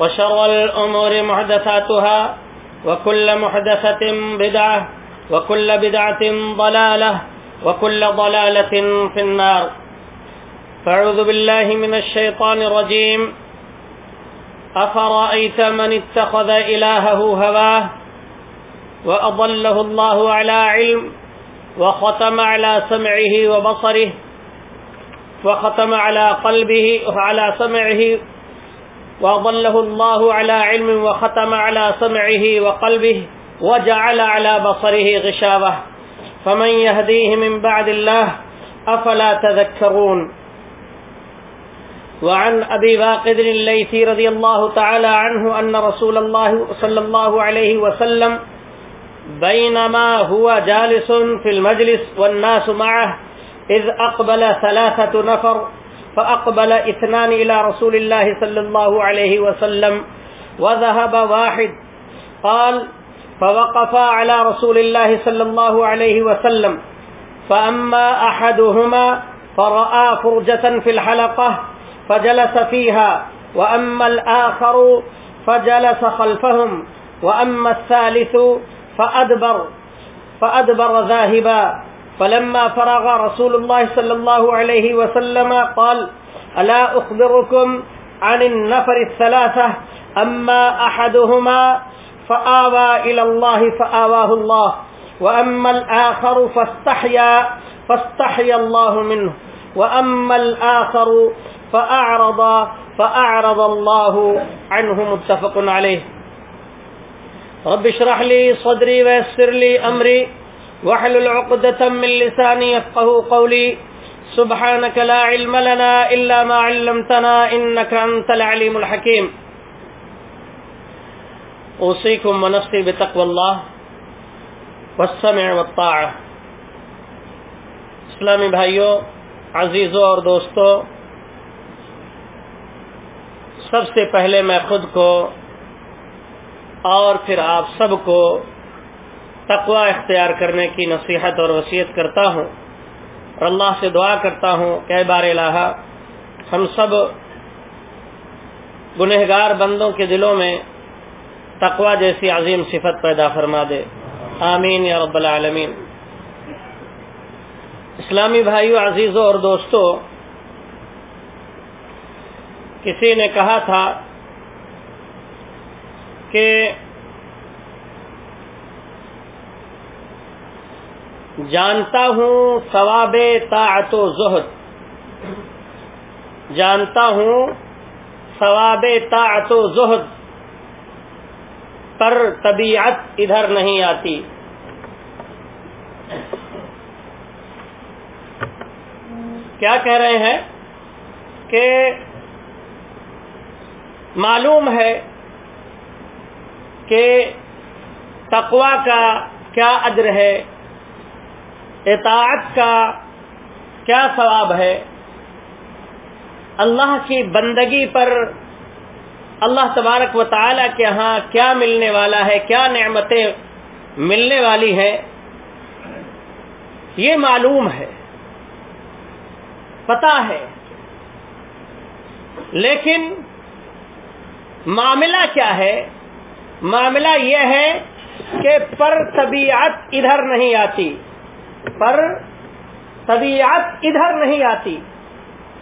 وشر الأمور محدثاتها وكل محدثة بدعة وكل بدعة ضلالة وكل ضلالة في النار. فاعوذ بالله من الشيطان الرجيم. أفرأيت من اتخذ إلهه هواه وأضله الله على علم وختم على سمعه وبصره وختم على قلبه وعلى سمعه وأضله الله على علم وختم على سمعه وقلبه وجعل على بصره غشاوة فمن يهديه من بعد الله أفلا تذكرون وعن أبي باقد الليثي رضي الله تعالى عنه أن رسول الله صلى الله عليه وسلم بينما هو جالس في المجلس والناس معه إذ أقبل ثلاثة نفر فأقبل اثنان إلى رسول الله صلى الله عليه وسلم وذهب واحد. قال، فوقفا على رسول الله صلى الله عليه وسلم. فأما أحدهما فرأى فرجة في الحلقة فجلس فيها، وأما الآخر فجلس خلفهم، وأما الثالث فأدبر فأدبر ذاهبا. فلما فرغ رسول الله صلى الله عليه وسلم قال ألا أخبركم عن النفر الثلاثة، أما أحدهما فآوى إلى الله، فآواه الله، وأما الآخر فاستحيا فاستحيا الله منه، وأما الآخر فأعرض فأعرض الله عنه متفق عليه. رب اشرح لي صدري ويسر لي أمري واحلل عقدة من لساني يفقه قولي. سبحانك لا علم لنا إلا ما علمتنا إنك أنت العليم الحكيم. أوصيكم ونفسي بتقوى الله والسمع والطاعة. اسلامی بھائیوں عزیزوں اور دوستوں سب سے پہلے میں خود کو اور پھر آپ سب کو تقوا اختیار کرنے کی نصیحت اور وصیت کرتا ہوں اور اللہ سے دعا کرتا ہوں کہ بار الہ ہم سب گنہگار بندوں کے دلوں میں تقوا جیسی عظیم صفت پیدا فرما دے۔ آمین یا رب العالمین۔ اسلامی بھائیوں عزیزوں اور دوستوں کسی نے کہا تھا کہ جانتا ہوں ثواب طاعت و زہد۔ جانتا ہوں ثواب طاعت و زہد۔ پر طبیعت ادھر نہیں آتی۔ کیا کہہ رہے ہیں کہ معلوم ہے کہ تقوا کا کیا اجر ہے؟ اطاعت کا کیا ثواب ہے؟ اللہ کی بندگی پر اللہ تبارک و تعالی کے ہاں کیا ملنے والا ہے، کیا نعمتیں ملنے والی ہے یہ معلوم ہے پتا ہے۔ لیکن معاملہ کیا ہے؟ معاملہ یہ ہے کہ پر طبیعت ادھر نہیں آتی۔ پر طبیعت ادھر نہیں آتی۔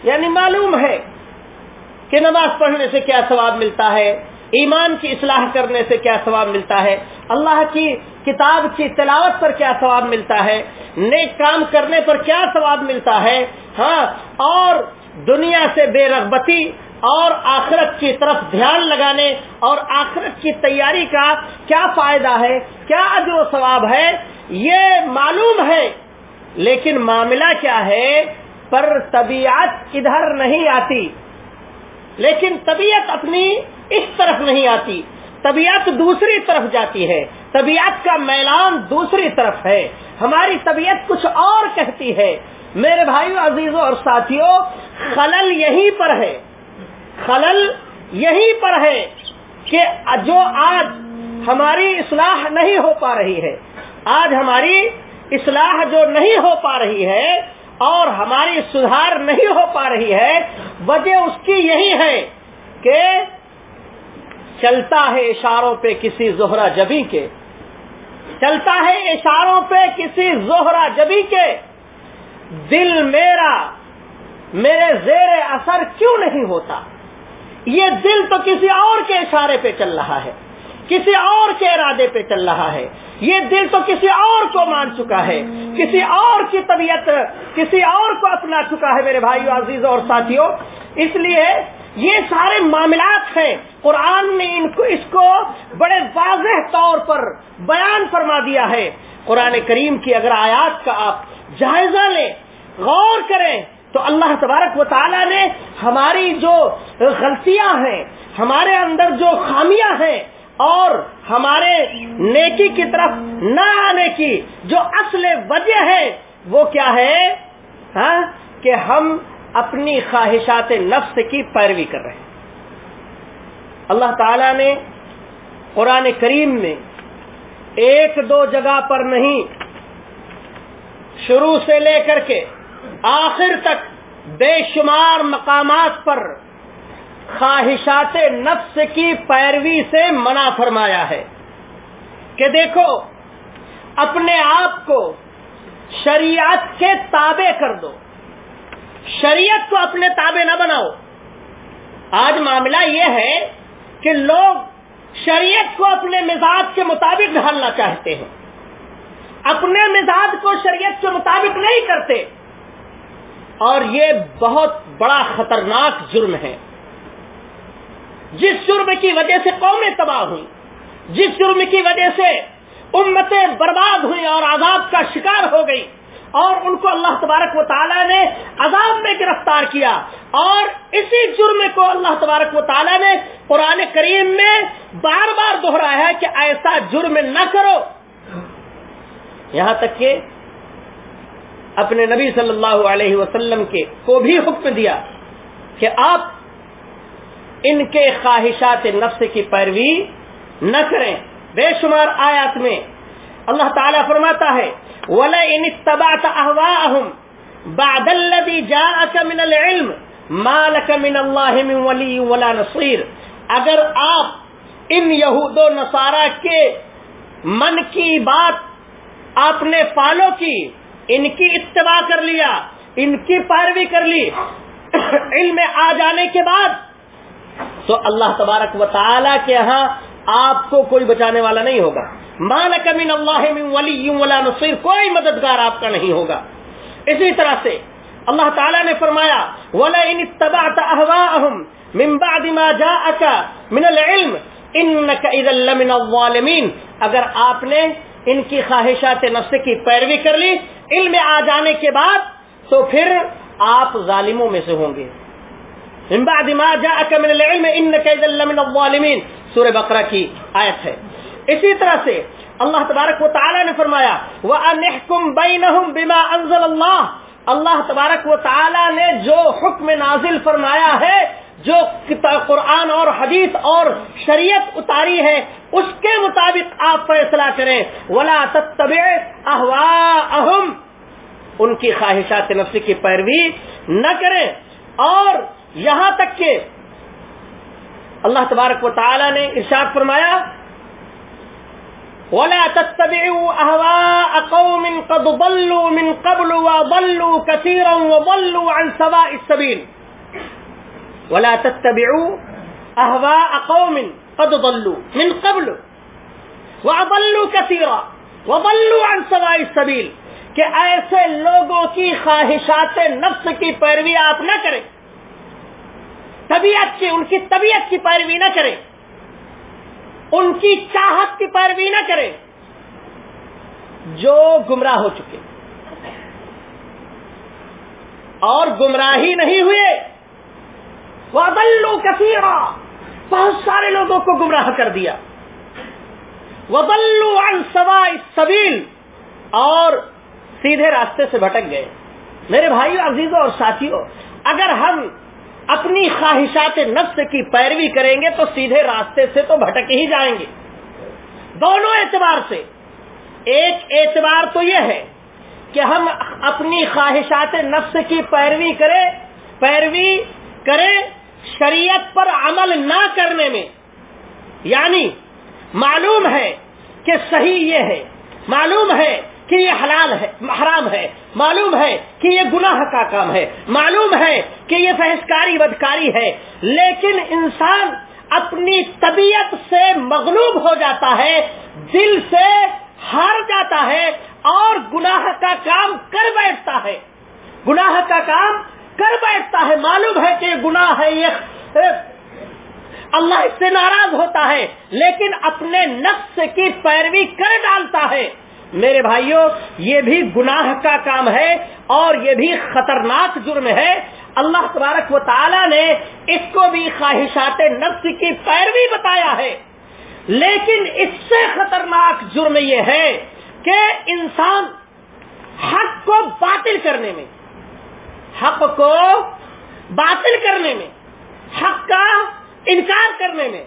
یعنی معلوم ہے کہ نماز پڑھنے سے کیا ثواب ملتا ہے، ایمان کی اصلاح کرنے سے کیا ثواب ملتا ہے، اللہ کی کتاب کی تلاوت پر کیا ثواب ملتا ہے، نیک کام کرنے پر کیا ثواب ملتا ہے۔ ہاں اور دنیا سے بے رغبتی اور آخرت کی طرف دھیان لگانے اور آخرت کی تیاری کا کیا فائدہ ہے، کیا اجر و ثواب ہے، یہ معلوم ہے۔ لیکن معاملہ کیا ہے؟ پر طبیعت ادھر نہیں آتی۔ لیکن طبیعت اپنی اس طرف نہیں آتی۔ طبیعت دوسری طرف جاتی ہے۔ طبیعت کا میلان دوسری طرف ہے۔ ہماری طبیعت کچھ اور کہتی ہے۔ میرے بھائیو، عزیزوں اور ساتھیوں، خلل یہیں پر ہے۔ خلل یہیں پر ہے کہ جو آج ہماری اصلاح نہیں ہو پا رہی ہے۔ آج ہماری اصلاح جو نہیں ہو پا رہی ہے اور ہماری سدھار نہیں ہو پا رہی ہے، وجہ اس کی یہی ہے کہ چلتا ہے اشاروں پہ کسی زہرا جبی کے۔ چلتا ہے اشاروں پہ کسی زہرا جبی کے۔ دل میرا میرے زیر اثر کیوں نہیں ہوتا؟ یہ دل تو کسی اور کے اشارے پہ چل رہا ہے، کسی اور کے ارادے پہ چل رہا ہے۔ یہ دل تو کسی اور کو مان چکا ہے، کسی اور کی طبیعت، کسی اور کو اپنا چکا ہے میرے بھائی عزیز اور ساتھیوں اس لیے یہ سارے معاملات ہیں۔ قرآن نے ان کو، اس کو بڑے واضح طور پر بیان فرما دیا ہے۔ قرآن کریم کی اگر آیات کا آپ جائزہ لیں، غور کریں، تو اللہ تبارک و تعالی نے ہماری جو غلطیاں ہیں، ہمارے اندر جو خامیاں ہیں اور ہمارے نیکی کی طرف نہ آنے کی جو اصل وجہ ہے وہ کیا ہے؟ ہاں؟ کہ ہم اپنی خواہشات نفس کی پیروی کر رہے ہیں۔ اللہ تعالی نے قرآن کریم میں ایک دو جگہ پر نہیں، شروع سے لے کر کے آخر تک بے شمار مقامات پر خواہشات نفس کی پیروی سے منع فرمایا ہے کہ دیکھو، اپنے آپ کو شریعت کے تابع کر دو۔ شریعت کو اپنے تابع نہ بناؤ۔ آج معاملہ یہ ہے کہ لوگ شریعت کو اپنے مزاج کے مطابق ڈھالنا چاہتے ہیں۔ اپنے مزاج کو شریعت کے مطابق نہیں کرتے۔ اور یہ بہت بڑا خطرناک جرم ہے۔ جس جرم کی وجہ سے قومیں تباہ ہوئی جس جرم کی وجہ سے امتیں برباد ہوئی اور عذاب کا شکار ہو گئی اور ان کو اللہ تبارک و تعالیٰ نے عذاب میں گرفتار کیا، اور اسی جرم کو اللہ تبارک و تعالیٰ نے قرآن کریم میں بار بار دوہرایا ہے کہ ایسا جرم نہ کرو۔ یہاں تک کہ اپنے نبی صلی اللہ علیہ وسلم کے کو بھی حکم دیا کہ آپ ان کے خواہشات نفس کی پیروی نہ کریں۔ بے شمار آیات میں اللہ تعالیٰ فرماتا ہے، وَلَئِنِ اتَّبَعْتَ أَهْوَاءَهُمْ بَعْدَ الَّذِي جَاءَكَ مِنَ الْعِلْمِ مَا لَكَ مِنَ اللَّهِ مِنْ وَلِيٍّ وَلَا نَصِيرٍ۔ اگر آپ ان یہود و نصارہ کے من کی بات آپ نے فالو کی، ان کی اتباع کر لیا، ان کی پیروی کر لی، علم آ جانے کے بعد تو اللہ تبارک و تعالی کے ہاں آپ کو کوئی بچانے والا نہیں ہوگا۔ مان کمین اللہ من ولی ولا نصیر کوئی مددگار آپ کا نہیں ہوگا۔ اسی طرح سے اللہ تعالیٰ نے فرمایا ولا ان اتبعت اهواهم من بعد ما جاءك من العلم انك اذا لمن الظالمين۔ اگر آپ نے ان کی خواہشات نفس کی پیروی کر لی، علم آ جانے کے بعد تو پھر آپ ظالموں میں سے ہوں گے۔ من بعد ما جاءك من العلم انك اذا لمن الظالمين. سورہ بقرہ کی آیت ہے. اسی طرح سے اللہ تبارک و تعالی نے فرمایا وہ انحکم بینہم بما انزل اللہ اللہ تبارک و تعالی نے جو حکم نازل فرمایا ہے، جو قرآن اور حدیث اور شریعت اتاری ہے، اس کے مطابق آپ فیصلہ کریں. ولا تتبع اہواہم ان کی خواہشات نفس کی پیروی نہ کریں اور یہاں تک کہ اللہ تبارک و تعالی نے ارشاد فرمایا، ولا تتبعوا اهواء قوم قد ضلوا من قبل وضلوا كثيرا وضلوا عن سواء السبيل۔ ولا تتبعوا اهواء قوم قد ضلوا من قبل وضلوا كثيرا وضلوا عن سواء السبيل۔ کہ ایسے لوگوں کی خواہشات نفس کی پیروی آپ نہ کریں۔ طبیعت کی، ان کی طبیعت کی پیروی نہ کریں ان کی چاہت کی پیروی نہ کریں جو گمراہ ہو چکے۔ اور گمراہی نہیں ہوئے۔ وہ بلو کثیرا بہت سارے لوگوں کو گمراہ کر دیا۔ وہ بلو سوا سبیل اور سیدھے راستے سے بھٹک گئے۔ میرے بھائیوں عزیزوں اور ساتھیوں اگر ہم اپنی خواہشات نفس کی پیروی کریں گے تو سیدھے راستے سے تو بھٹک ہی جائیں گے۔ دونوں اعتبار سے، ایک اعتبار تو یہ ہے کہ ہم اپنی خواہشات نفس کی پیروی کریں پیروی کریں شریعت پر عمل نہ کرنے میں۔ یعنی معلوم ہے کہ صحیح یہ ہے، معلوم ہے کہ یہ حلال ہے، حرام ہے، معلوم ہے کہ یہ گناہ کا کام ہے، معلوم ہے کہ یہ فہسکاری بدکاری ہے، لیکن انسان اپنی طبیعت سے مغلوب ہو جاتا ہے، دل سے ہار جاتا ہے اور گناہ کا کام کر بیٹھتا ہے۔ گناہ کا کام کر بیٹھتا ہے، معلوم ہے کہ یہ گناہ ہے، یہ اللہ اس سے ناراض ہوتا ہے، لیکن اپنے نفس کی پیروی کر ڈالتا ہے۔ میرے بھائیوں یہ بھی گناہ کا کام ہے اور یہ بھی خطرناک جرم ہے۔ اللہ تبارک و تعالی نے اس کو بھی خواہشات نفس کی پیروی بتایا ہے۔ لیکن اس سے خطرناک جرم یہ ہے کہ انسان حق کو باطل کرنے میں، حق کو باطل کرنے میں، حق کا انکار کرنے میں،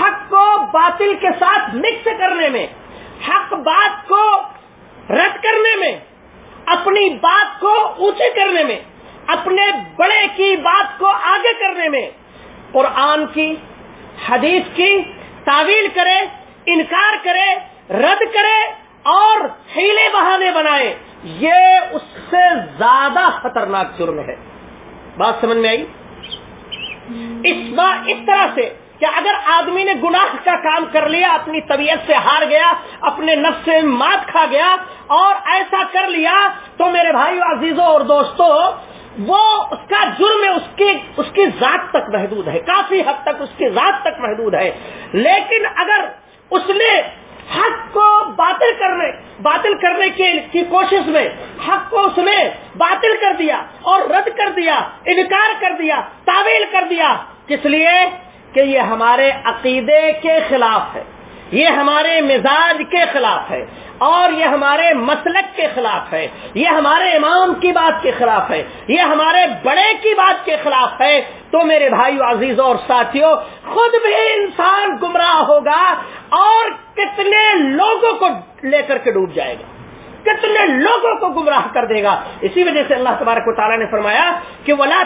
حق کو باطل کے ساتھ مکس کرنے میں حق بات کو رد کرنے میں، اپنی بات کو اونچے کرنے میں، اپنے بڑے کی بات کو آگے کرنے میں، قرآن کی، حدیث کی تعویل کرے، انکار کرے، رد کرے اور ہیلے بہانے بنائے، یہ اس سے زیادہ خطرناک جرم ہے۔ بات سمجھ میں آئی؟ اس بار اس طرح سے کہ اگر آدمی نے گناہ کا کام کر لیا، اپنی طبیعت سے ہار گیا، اپنے نفس سے مات کھا گیا اور ایسا کر لیا، تو میرے بھائی عزیزوں اور دوستوں وہ اس کا جرم اس کی اس کی ذات تک محدود ہے، کافی حد تک اس کی ذات تک محدود ہے۔ لیکن اگر اس نے حق کو باطل کرنے باطل کرنے کی کوشش میں، حق کو اس نے باطل کر دیا اور رد کر دیا، انکار کر دیا، تعویل کر دیا، کس لیے؟ کہ یہ ہمارے عقیدے کے خلاف ہے، یہ ہمارے مزاج کے خلاف ہے اور یہ ہمارے مسلک کے خلاف ہے، یہ ہمارے امام کی بات کے خلاف ہے، یہ ہمارے بڑے کی بات کے خلاف ہے۔ تو میرے بھائی عزیزوں اور ساتھیوں، خود بھی انسان گمراہ ہوگا اور کتنے لوگوں کو لے کر کے ڈوب جائے گا۔ کتنے لوگوں کو گمراہ کر دے گا۔ اسی وجہ سے اللہ تبارک و تعالیٰ نے فرمایا کہ ولا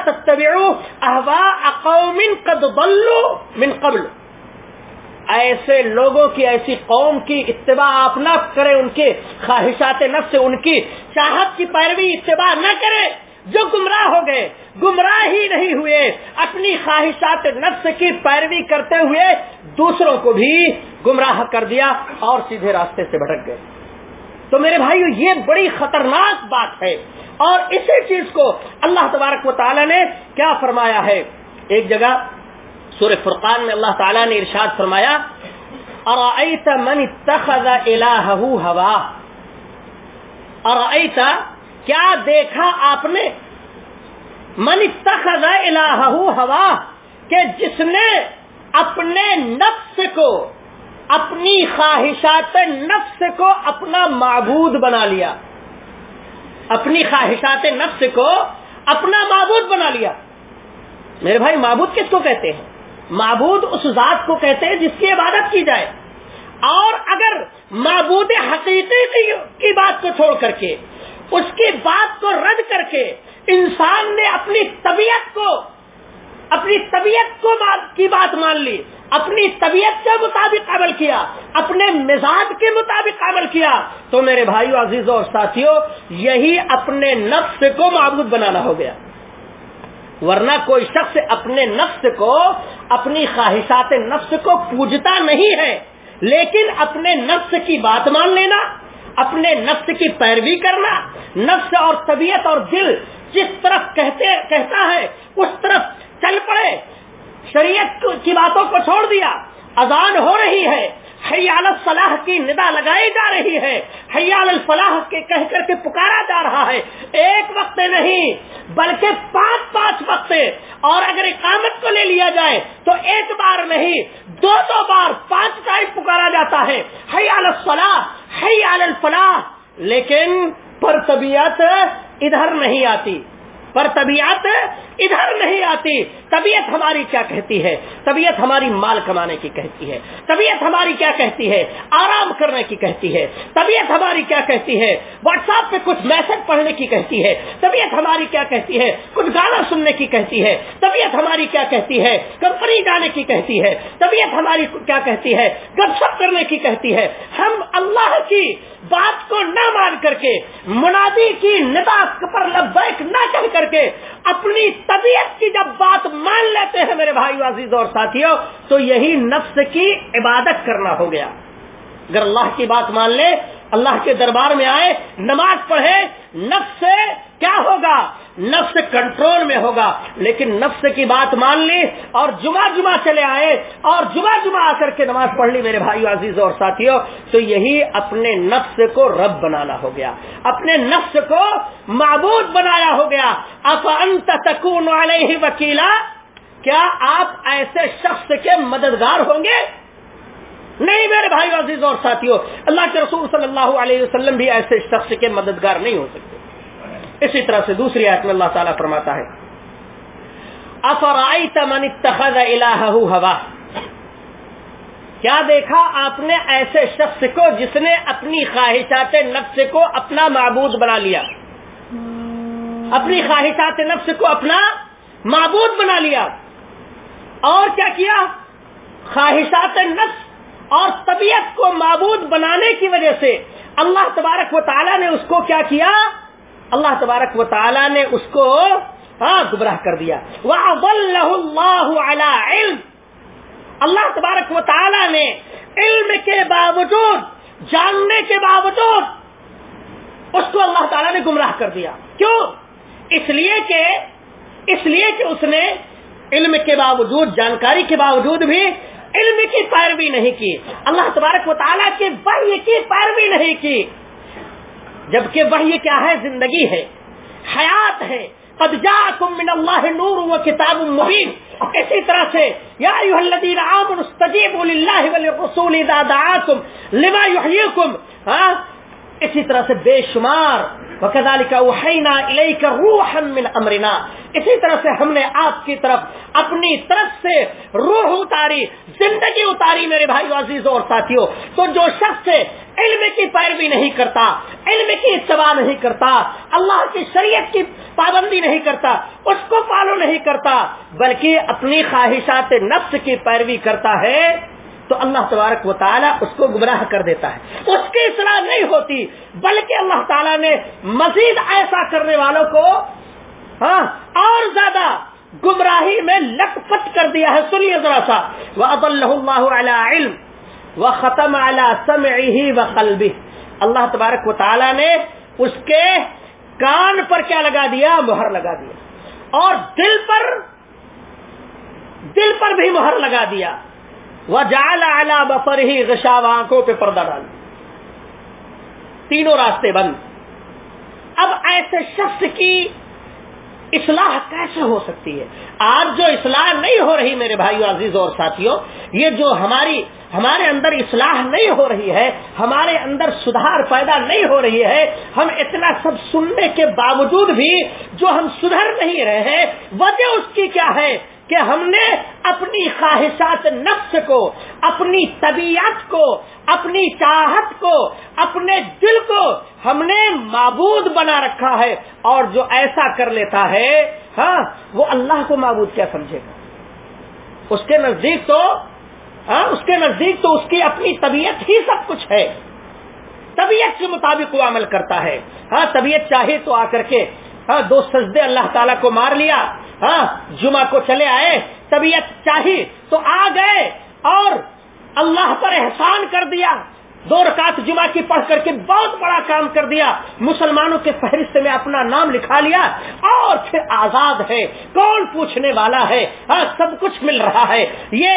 اقوم قد من قبل۔ ایسے لوگوں کی، ایسی قوم کی اتباع آپ نہ کریں، ان کے خواہشات نفس، ان کی چاہت کی پیروی اتباع نہ کریں۔ جو گمراہ ہو گئے، گمراہ ہی نہیں ہوئے، اپنی خواہشات نفس کی پیروی کرتے ہوئے دوسروں کو بھی گمراہ کر دیا اور سیدھے راستے سے بھٹک گئے۔ تو میرے بھائیو، یہ بڑی خطرناک بات ہے۔ اور اسی چیز کو اللہ تبارک و تعالی نے کیا فرمایا ہے؟ ایک جگہ سور فرقان میں اللہ تعالیٰ نے ارشاد فرمایا اور من اتخذ الہہ ہوا؟ اور کیا دیکھا آپ نے؟ من اتخذ الہہ ہوا کہ جس نے اپنے نفس کو اپنی خواہشات نفس کو اپنا معبود بنا لیا۔ اپنی خواہشات نفس کو اپنا معبود بنا لیا۔ میرے بھائی، معبود کس کو کہتے ہیں؟ معبود اس ذات کو کہتے ہیں جس کی عبادت کی جائے۔ اور اگر معبود حقیقی کی بات کو چھوڑ کر کے، اس کی بات کو رد کر کے انسان نے اپنی طبیعت کو اپنی طبیعت کو کی بات مان لی اپنی طبیعت کے مطابق عمل کیا، اپنے مزاج کے مطابق عمل کیا۔ تو میرے بھائیو، عزیزوں اور ساتھیوں، یہی اپنے نفس کو معبود بنانا ہو گیا۔ ورنہ کوئی شخص اپنے نفس کو، اپنی خواہشات نفس کو پوجتا نہیں ہے۔ لیکن اپنے نفس کی بات مان لینا، اپنے نفس کی پیروی کرنا، نفس اور طبیعت اور دل جس طرف کہتے کہتا ہے، اس طرف چل پڑے۔ شریعت کی باتوں کو چھوڑ دیا۔ اذان ہو رہی ہے۔ حیال الفلاح کی ندا لگائی جا رہی ہے۔ حیال الفلاح کے کہہ کر کے پکارا جا رہا ہے۔ ایک وقت نہیں، بلکہ پانچ پانچ وقت۔ اور اگر اقامت کو لے لیا جائے تو ایک بار نہیں، دو دو بار پانچ ٹائم پکارا جاتا ہے۔ حیال الفلاح حیال الفلاح۔ لیکن پر طبیعت ادھر نہیں آتی۔ پر طبیعت ادھر نہیں آتی۔ طبیعت ہماری کیا کہتی ہے؟ طبیعت ہماری مال کمانے کی کہتی ہے۔ طبیعت ہماری کیا کہتی ہے؟ آرام کرنے کی کہتی ہے۔ طبیعت ہماری کیا کہتی ہے؟ واٹس ایپ پہ کچھ میسج پڑھنے کی کہتی ہے۔ طبیعت ہماری کیا کہتی ہے؟ کچھ گانا سننے کی کہتی ہے۔ طبیعت ہماری کیا کہتی ہے؟ کمپنی جانے کی کہتی ہے۔ طبیعت ہماری کیا کہتی ہے؟ گپ شپ کرنے کی کہتی ہے۔ ہم اللہ کی بات کو نہ مان کر کے، منادی کی ندا پر لبیک نہ کہہ کر کے، اپنی طبیعت کی جب بات مان لیتے ہیں میرے بھائی عزیز اور ساتھیوں، تو یہی نفس کی عبادت کرنا ہو گیا۔ اگر اللہ کی بات مان لے، اللہ کے دربار میں آئے، نماز پڑھے نفس سے کیا ہوگا؟ نفس کنٹرول میں ہوگا۔ لیکن نفس کی بات مان لی اور جمعہ جمعہ چلے آئے اور جمعہ جمعہ آ کر کے نماز پڑھ لی میرے بھائی عزیز اور ساتھیوں، تو یہی اپنے نفس کو رب بنانا ہو گیا۔ اپنے نفس کو معبود بنایا ہو گیا۔ اب انت تکون علیہ وکیلا؟ کیا آپ ایسے شخص کے مددگار ہوں گے؟ نہیں میرے بھائی عزیز اور ساتھیوں، اللہ کے رسول صلی اللہ علیہ وسلم بھی ایسے شخص کے مددگار نہیں ہو سکتے۔ اسی طرح سے دوسری آیت میں اللہ تعالیٰ فرماتا ہے من اتخذ الہ ہوا؟ کیا دیکھا آپ نے ایسے شخص کو جس نے اپنی خواہشات نفس کو اپنا معبود بنا لیا؟ اپنی خواہشات نفس کو اپنا معبود بنا لیا۔ اور کیا کیا؟ خواہشات نفس اور طبیعت کو معبود بنانے کی وجہ سے اللہ تبارک و تعالیٰ نے اس کو کیا کیا؟ اللہ تبارک و تعالی نے اس کو ہاں گمراہ کر دیا۔ علم۔ اللہ تبارک و تعالی نے علم کے باوجود، جاننے کے باوجود اس کو اللہ تعالیٰ نے گمراہ کر دیا۔ کیوں؟ اس لیے کہ، اس لیے کہ اس نے علم کے باوجود، جانکاری کے باوجود بھی علم کی پیروی نہیں کی۔ اللہ تبارک و تعالیٰ کے وحی کی پیروی نہیں کی۔ جبکہ وہی کیا ہے؟ زندگی ہے، حیات ہے۔ قد جاءكم من الله نور وكتاب مبين اسی طرح سے، یا ایها الذين امنوا استجيبوا لله وللرسول اذا دعاكم لما يحييكم ہاں؟ اسی طرح سے بے شمار۔ وكذلك اوحينا اليك روحا من امرنا۔ اسی طرح سے ہم نے آپ کی طرف اپنی طرف سے روح اتاری، زندگی اتاری میرے بھائی عزیزوں اور ساتھیوں تو جو شخص سے علم کی پیروی نہیں کرتا، علم کی اتباع نہیں کرتا، اللہ کی شریعت کی پابندی نہیں کرتا، اس کو فالو نہیں کرتا، بلکہ اپنی خواہشات نفس کی پیروی کرتا ہے، تو اللہ تبارک و تعالیٰ اس کو گمراہ کر دیتا ہے۔ اس کی اصلاح نہیں ہوتی، بلکہ اللہ تعالیٰ نے مزید ایسا کرنے والوں کو ہاں اور زیادہ گمراہی میں لٹ پٹ کر دیا ہے۔ سنیے ذرا سا۔ وہ اب اللہ علم۔ وہ ختم اعلی و قلبی اللہ تبارک و تعالیٰ نے اس کے کان پر کیا لگا دیا؟ مہر لگا دیا۔ اور دل پر دل پر بھی مہر لگا دیا۔ وہ جال اعلی بفر ہی غشاب آنکھوں پہ پردہ ڈال۔ تینوں راستے بند۔ اب ایسے شخص کی اصلاح کیسے ہو سکتی ہے؟ آج جو اصلاح نہیں ہو رہی میرے بھائیو، عزیز اور ساتھیوں یہ جو ہماری، ہمارے اندر اصلاح نہیں ہو رہی ہے، ہمارے اندر سدھار پیدا نہیں ہو رہی ہے، ہم اتنا سب سننے کے باوجود بھی جو ہم سدھر نہیں رہے ہیں، وجہ اس کی کیا ہے؟ کہ ہم نے اپنی خواہشات نفس کو، اپنی طبیعت کو، اپنی چاہت کو، اپنے دل کو ہم نے معبود بنا رکھا ہے اور جو ایسا کر لیتا ہے ہاں وہ اللہ کو معبود کیا سمجھے گا؟ اس کے نزدیک تو ہاں اس کے نزدیک تو اس کی اپنی طبیعت ہی سب کچھ ہے۔ طبیعت کے مطابق وہ عمل کرتا ہے۔ ہاں طبیعت چاہے تو آ کر کے ہاں دو سجدے اللہ تعالیٰ کو مار لیا ہاں جمعہ کو چلے آئے، طبیعت چاہی تو آ گئے اور اللہ پر احسان کر دیا۔ دو رکعت جمعہ کی پڑھ کر کے بہت بڑا کام کر دیا۔ مسلمانوں کے فہرست میں اپنا نام لکھا لیا اور پھر آزاد ہے۔ کون پوچھنے والا ہے؟ ہاں سب کچھ مل رہا ہے۔ یہ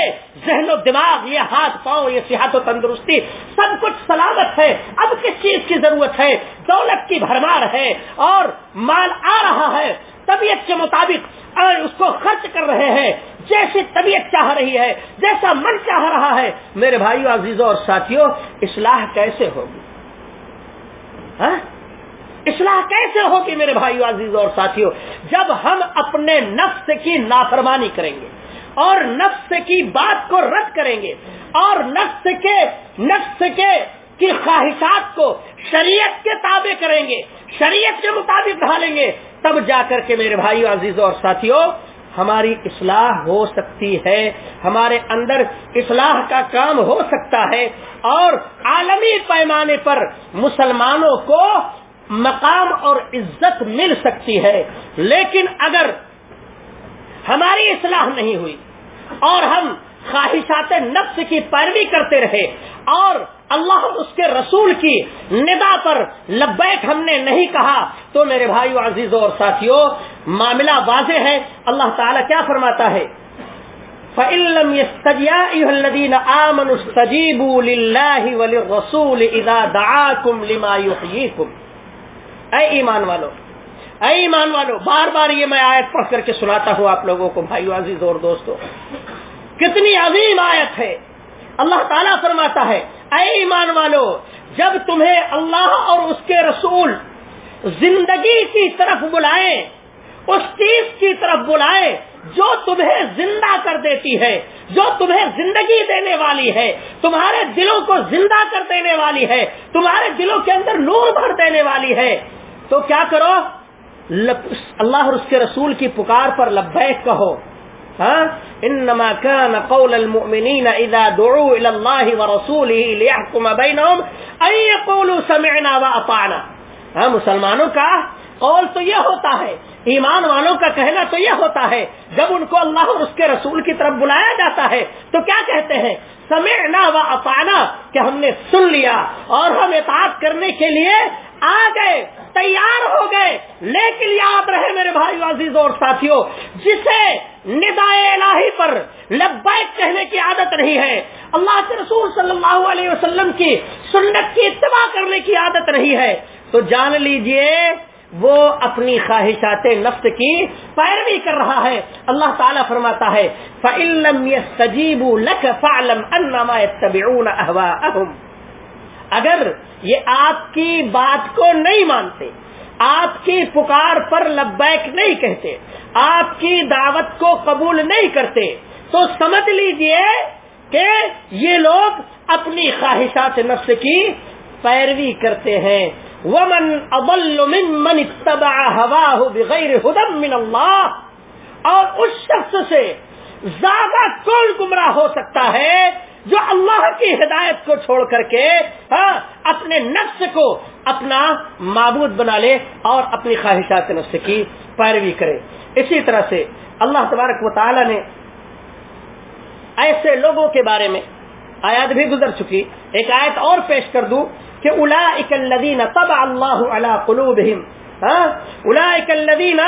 ذہن و دماغ، یہ ہاتھ پاؤں، یہ صحت و تندرستی، سب کچھ سلامت ہے۔ اب کس چیز کی ضرورت ہے؟ دولت کی بھرمار ہے اور مال آ رہا ہے۔ طبیعت کے مطابق اس کو خرچ کر رہے ہیں۔ جیسی طبیعت چاہ رہی ہے، جیسا من چاہ رہا ہے۔ میرے بھائیو، عزیزوں اور ساتھیوں، اصلاح کیسے ہوگی؟ ہاں؟ اصلاح کیسے ہوگی میرے بھائیو، عزیزوں اور ساتھیوں؟ جب ہم اپنے نفس کی نافرمانی کریں گے اور نفس کی بات کو رد کریں گے اور نفس کے نفس کے، کی خواہشات کو شریعت کے تابع کریں گے، شریعت کے مطابق ڈھالیں گے، تب جا کر کے میرے بھائیو، عزیزوں اور ساتھیوں ہماری اصلاح ہو سکتی ہے، ہمارے اندر اصلاح کا کام ہو سکتا ہے اور عالمی پیمانے پر مسلمانوں کو مقام اور عزت مل سکتی ہے۔ لیکن اگر ہماری اصلاح نہیں ہوئی اور ہم خواہشات نفس کی پیروی کرتے رہے اور اللہ اس کے رسول کی ندا پر لبیک ہم نے نہیں کہا، تو میرے بھائیو عزیزوں اور ساتھیوں معاملہ واضح ہے، اللہ تعالیٰ کیا فرماتا ہے؟ فعلم الذين آمنوا استجيبوا لله وللرسول اذا دعاكم لما يحييكم۔ اے ایمان والو، اے ایمان والو، بار بار یہ میں آیت پڑھ کر کے سناتا ہوں آپ لوگوں کو، بھائیو عزیز اور دوستو۔ کتنی عظیم آیت ہے۔ اللہ تعالیٰ فرماتا ہے، اے ایمان والو، جب تمہیں اللہ اور اس کے رسول زندگی کی طرف بلائیں اس چیز کی طرف بلائیں جو تمہیں زندہ کر دیتی ہے، جو تمہیں زندگی دینے والی ہے۔ تمہارے دلوں کو زندہ کر دینے والی ہے، تمہارے دلوں کے اندر نور بھر دینے والی ہے۔ تو کیا کرو؟ اللہ اور اس کے رسول کی پکار پر لبیک کہو ہاں؟ انما كان قول المؤمنين اذا دعوا الى الله ورسوله ليحكم بينهم ان يقولوا سمعنا واطعنا ہاں مسلمانوں کا قول تو یہ ہوتا ہے، ایمان والوں کا کہنا تو یہ ہوتا ہے، جب ان کو اللہ اور اس کے رسول کی طرف بلایا جاتا ہے، تو کیا کہتے ہیں؟ سمعنا و اطعنا، کہ ہم نے سن لیا اور ہم اطاعت کرنے کے لیے آ گئے، تیار ہو گئے۔ لیکن یاد رہے میرے بھائی عزیز اور ساتھیوں جسے ندائے الہی پر لبیک کہنے کی عادت نہیں ہے، اللہ کے رسول صلی اللہ علیہ وسلم کی سنت کی اتباع کرنے کی عادت نہیں ہے۔ تو جان لیجیے وہ اپنی خواہشات نفس کی پیروی کر رہا ہے۔ اللہ تعالیٰ فرماتا ہے اگر یہ آپ کی بات کو نہیں مانتے، آپ کی پکار پر لبیک نہیں کہتے، آپ کی دعوت کو قبول نہیں کرتے، تو سمجھ لیجیے کہ یہ لوگ اپنی خواہشات نفس کی پیروی کرتے ہیں۔ ومن ممن اتبع هواه بغیر هدى من اللہ اور اس شخص سے زیادہ کون گمراہ ہو سکتا ہے جو اللہ کی ہدایت کو چھوڑ کر کے ہاں، اپنے نفس کو اپنا معبود بنا لے اور اپنی خواہشات نفس کی پیروی کرے۔ اسی طرح سے اللہ تبارک و تعالی نے ایسے لوگوں کے بارے میں آیات بھی گزر چکی۔ ایک آیت اور پیش کر دوں۔ کہ الا اکلدین تب اللہ علا قلوبہم الا اکلدین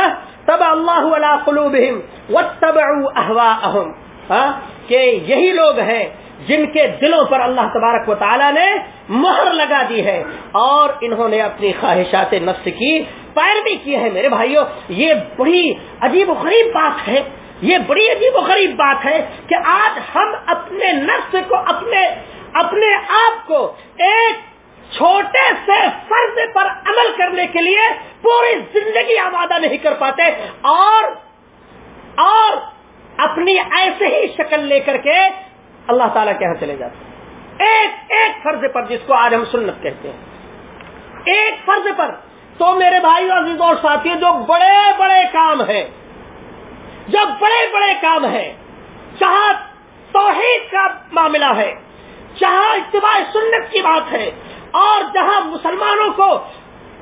تب اللہ علا قلوبہم واتبعوا اہواءہم ہاں؟ کہ یہی لوگ ہیں جن کے دلوں پر اللہ تبارک و تعالی نے مہر لگا دی ہے اور انہوں نے اپنی خواہشات نفس کی پیروی کی ہے۔ میرے بھائیوں یہ بڑی عجیب و غریب بات ہے۔ یہ بڑی عجیب و غریب بات ہے کہ آج ہم اپنے نفس کو، اپنے اپنے آپ کو ایک چھوٹے سے فرض پر عمل کرنے کے لیے پوری زندگی آبادہ نہیں کر پاتے اور اور اپنی ایسے ہی شکل لے کر کے اللہ تعالیٰ کے یہاں چلے جاتے ایک ایک فرض پر جس کو آج ہم سنت کہتے ہیں۔ ایک فرض پر۔ تو میرے بھائی عزیز اور ساتھی، جو بڑے بڑے کام ہیں، جو بڑے بڑے کام ہیں، جہاں توحید کا معاملہ ہے، جہاں اتباع سنت کی بات ہے اور جہاں مسلمانوں کو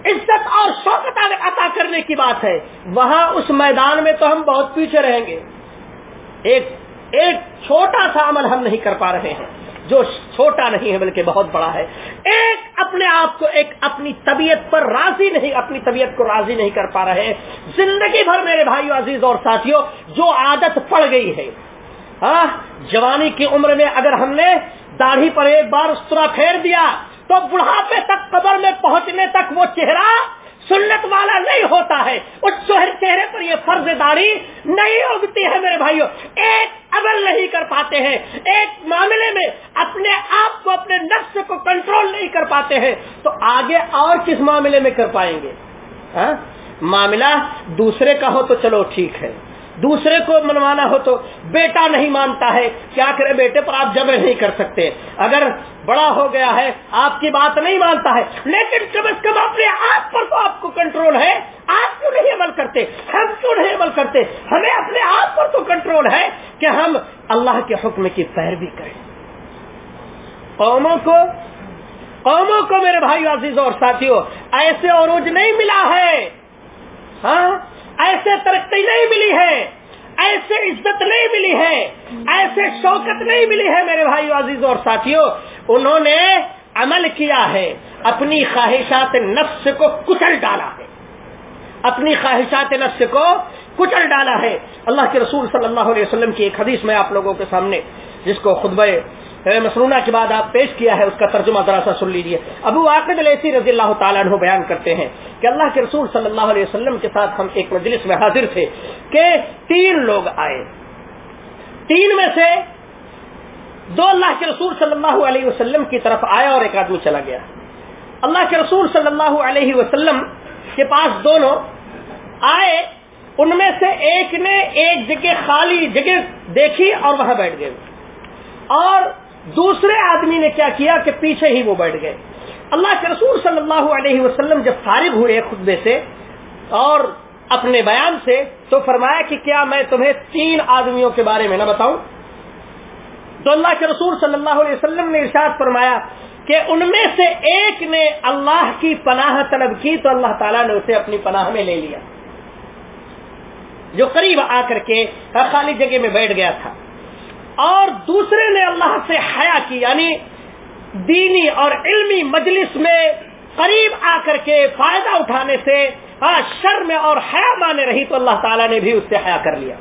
عزت اور شوقت عطا کرنے کی بات ہے، وہاں اس میدان میں تو ہم بہت پیچھے رہیں گے۔ ایک ایک چھوٹا سا عمل ہم نہیں کر پا رہے ہیں، جو چھوٹا نہیں ہے بلکہ بہت بڑا ہے۔ ایک اپنے آپ کو ایک اپنی طبیعت پر راضی نہیں اپنی طبیعت کو راضی نہیں کر پا رہے۔ زندگی بھر میرے بھائیو عزیز اور ساتھیوں جو عادت پڑ گئی ہے۔ ہاں جوانی کی عمر میں اگر ہم نے داڑھی پر ایک بار اس طرح پھیر دیا تو بڑھاپے تک قبر میں پہنچنے تک وہ چہرہ سنت والا نہیں ہوتا ہے۔ اس چہرے پر یہ فرض داری نہیں اگتی ہے میرے بھائیوں ایک عمل نہیں کر پاتے ہیں۔ ایک معاملے میں اپنے آپ کو، اپنے نفس کو کنٹرول نہیں کر پاتے ہیں۔ تو آگے اور کس معاملے میں کر پائیں گے؟ ہاں؟ معاملہ دوسرے کا ہو تو چلو ٹھیک ہے۔ دوسرے کو منوانا ہو تو بیٹا نہیں مانتا ہے۔ کیا کرے بیٹے پر آپ جبر نہیں کر سکتے۔ اگر بڑا ہو گیا ہے، آپ کی بات نہیں مانتا ہے۔ لیکن کم از کم اپنے آپ پر تو آپ کو کنٹرول ہے۔ آپ کیوں نہیں عمل کرتے؟ ہم کیوں نہیں عمل کرتے؟ ہمیں اپنے آپ پر تو کنٹرول ہے کہ ہم اللہ کے حکم کی پیروی کریں۔ قوموں کو قوموں کو میرے بھائی عزیز اور ساتھیوں، ایسے عروج نہیں ملا ہے۔ ہاں؟ ایسے ترقی نہیں ملی ہے، ایسے عزت نہیں ملی ہے، ایسے شوکت نہیں ملی ہے میرے بھائی عزیز اور ساتھیوں انہوں نے عمل کیا ہے، اپنی خواہشات نفس کو کچل ڈالا ہے۔ اپنی خواہشات نفس کو کچل ڈالا ہے۔ اللہ کے رسول صلی اللہ علیہ وسلم کی ایک حدیث میں آپ لوگوں کے سامنے، جس کو خطبہ مسنونہ کے بعد آپ پیش کیا ہے اس کا ترجمہ ذرا سا سن لیجیے ابو واقع علیہ رضی اللہ تعالیٰ عنہ بیان کرتے ہیں کہ اللہ کے رسول صلی اللہ علیہ وسلم کے ساتھ ہم ایک مجلس میں حاضر تھے کہ تین لوگ آئے۔ تین میں سے دو اللہ کے رسول صلی اللہ علیہ وسلم کی طرف آیا اور ایک آدمی چلا گیا۔ اللہ کے رسول صلی اللہ علیہ وسلم کے پاس دونوں آئے۔ ان میں سے ایک نے ایک جگہ خالی جگہ دیکھی اور وہاں بیٹھ گئے۔ اور دوسرے آدمی نے کیا کیا کہ پیچھے ہی وہ بیٹھ گئے۔ اللہ کے رسول صلی اللہ علیہ وسلم جب فارغ ہوئے خطبے سے اور اپنے بیان سے تو فرمایا کہ کیا میں تمہیں تین آدمیوں کے بارے میں نہ بتاؤں؟ تو اللہ کے رسول صلی اللہ علیہ وسلم نے ارشاد فرمایا کہ ان میں سے ایک نے اللہ کی پناہ طلب کی تو اللہ تعالیٰ نے اسے اپنی پناہ میں لے لیا۔ جو قریب آ کر کے خالی جگہ میں بیٹھ گیا تھا۔ اور دوسرے نے اللہ سے حیا کی یعنی دینی اور علمی مجلس میں قریب آ کر کے فائدہ اٹھانے سے ہاں، شر میں اور حیا مانے رہی تو اللہ تعالیٰ نے بھی اس سے حیا کر لیا۔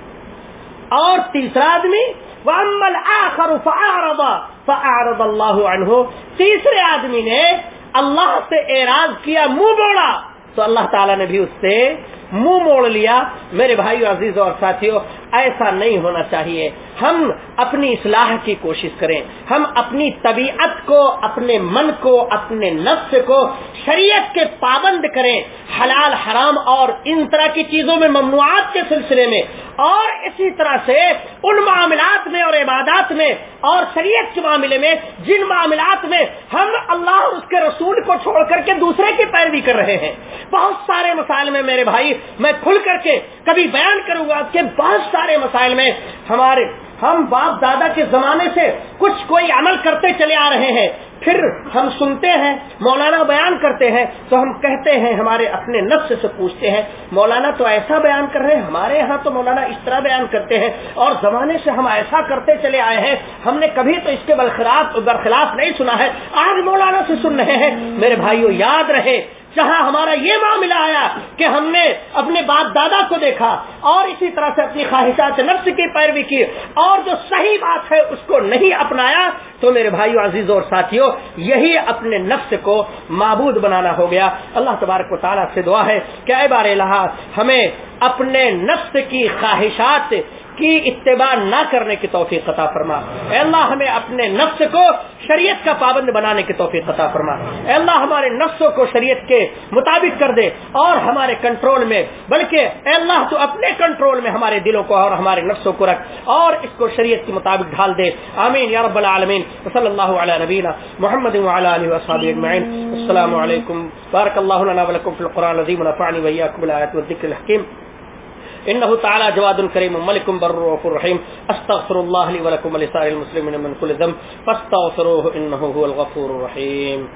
اور تیسرا آدمی وہ عمل آخر فعرض اللہ عنہ تیسرے آدمی نے اللہ سے اعراض کیا، منہ موڑا۔ تو اللہ تعالیٰ نے بھی اس سے منہ موڑ لیا۔ میرے بھائیو عزیز اور ساتھیوں ایسا نہیں ہونا چاہیے۔ ہم اپنی اصلاح کی کوشش کریں۔ ہم اپنی طبیعت کو، اپنے من کو، اپنے نفس کو شریعت کے پابند کریں۔ حلال، حرام اور ان طرح کی چیزوں میں، ممنوعات کے سلسلے میں اور اسی طرح سے ان معاملات میں اور عبادات میں اور شریعت کے معاملے میں، جن معاملات میں ہم اللہ اور اس کے رسول کو چھوڑ کر کے دوسرے کی پیروی کر رہے ہیں۔ بہت سارے مسائل میں میرے بھائی، میں کھل کر کے کبھی بیان کروں گا کہ بہت سارے مسائل میں ہمارے ہم باپ دادا کے زمانے سے کچھ کوئی عمل کرتے چلے آ رہے ہیں۔ پھر ہم سنتے ہیں، مولانا بیان کرتے ہیں، تو ہم کہتے ہیں، ہمارے اپنے نفس سے پوچھتے ہیں، مولانا تو ایسا بیان کر رہے ہیں، ہمارے یہاں تو مولانا اس طرح بیان کرتے ہیں، اور زمانے سے ہم ایسا کرتے چلے آئے ہیں، ہم نے کبھی تو اس کے برخلاف برخلاف نہیں سنا ہے، آج مولانا سے سن رہے ہیں۔ میرے بھائیوں یاد رہے جہاں ہمارا یہ معاملہ آیا کہ ہم نے اپنے باپ دادا کو دیکھا اور اسی طرح سے اپنی خواہشات نفس کی پیروی کی اور جو صحیح بات ہے اس کو نہیں اپنایا، تو میرے بھائیو عزیز اور ساتھیوں، یہی اپنے نفس کو معبود بنانا ہو گیا۔ اللہ تبارک و تعالیٰ سے دعا ہے کہ اے بار الہ ہمیں اپنے نفس کی خواہشات کی اتباع نہ کرنے کی توفیق عطا فرما۔ اے اللہ، ہمیں اپنے نفس کو شریعت کا پابند بنانے کی توفیق عطا فرما۔ اے اللہ، ہمارے نفسوں کو شریعت کے مطابق کر دے اور ہمارے کنٹرول میں، بلکہ اے اللہ، تو اپنے کنٹرول میں ہمارے دلوں کو اور ہمارے نفسوں کو رکھ اور اس کو شریعت کے مطابق ڈھال دے۔ آمین۔ یا رب العالمین۔ صلی اللہ علیہ نبینا محمد وعلى اله وصحبه اجمعين السلام علیکم۔ بارک اللہ لنا ولکم فی القرآن العظیم ونفعني وإياكم بالآيات والذكر الحكيم انه تعالى جواد كريم ملك بر رؤوف رحيم استغفر الله لي ولكم ولسائر المسلمين من كل ذنب فاستغفروه انه هو الغفور الرحيم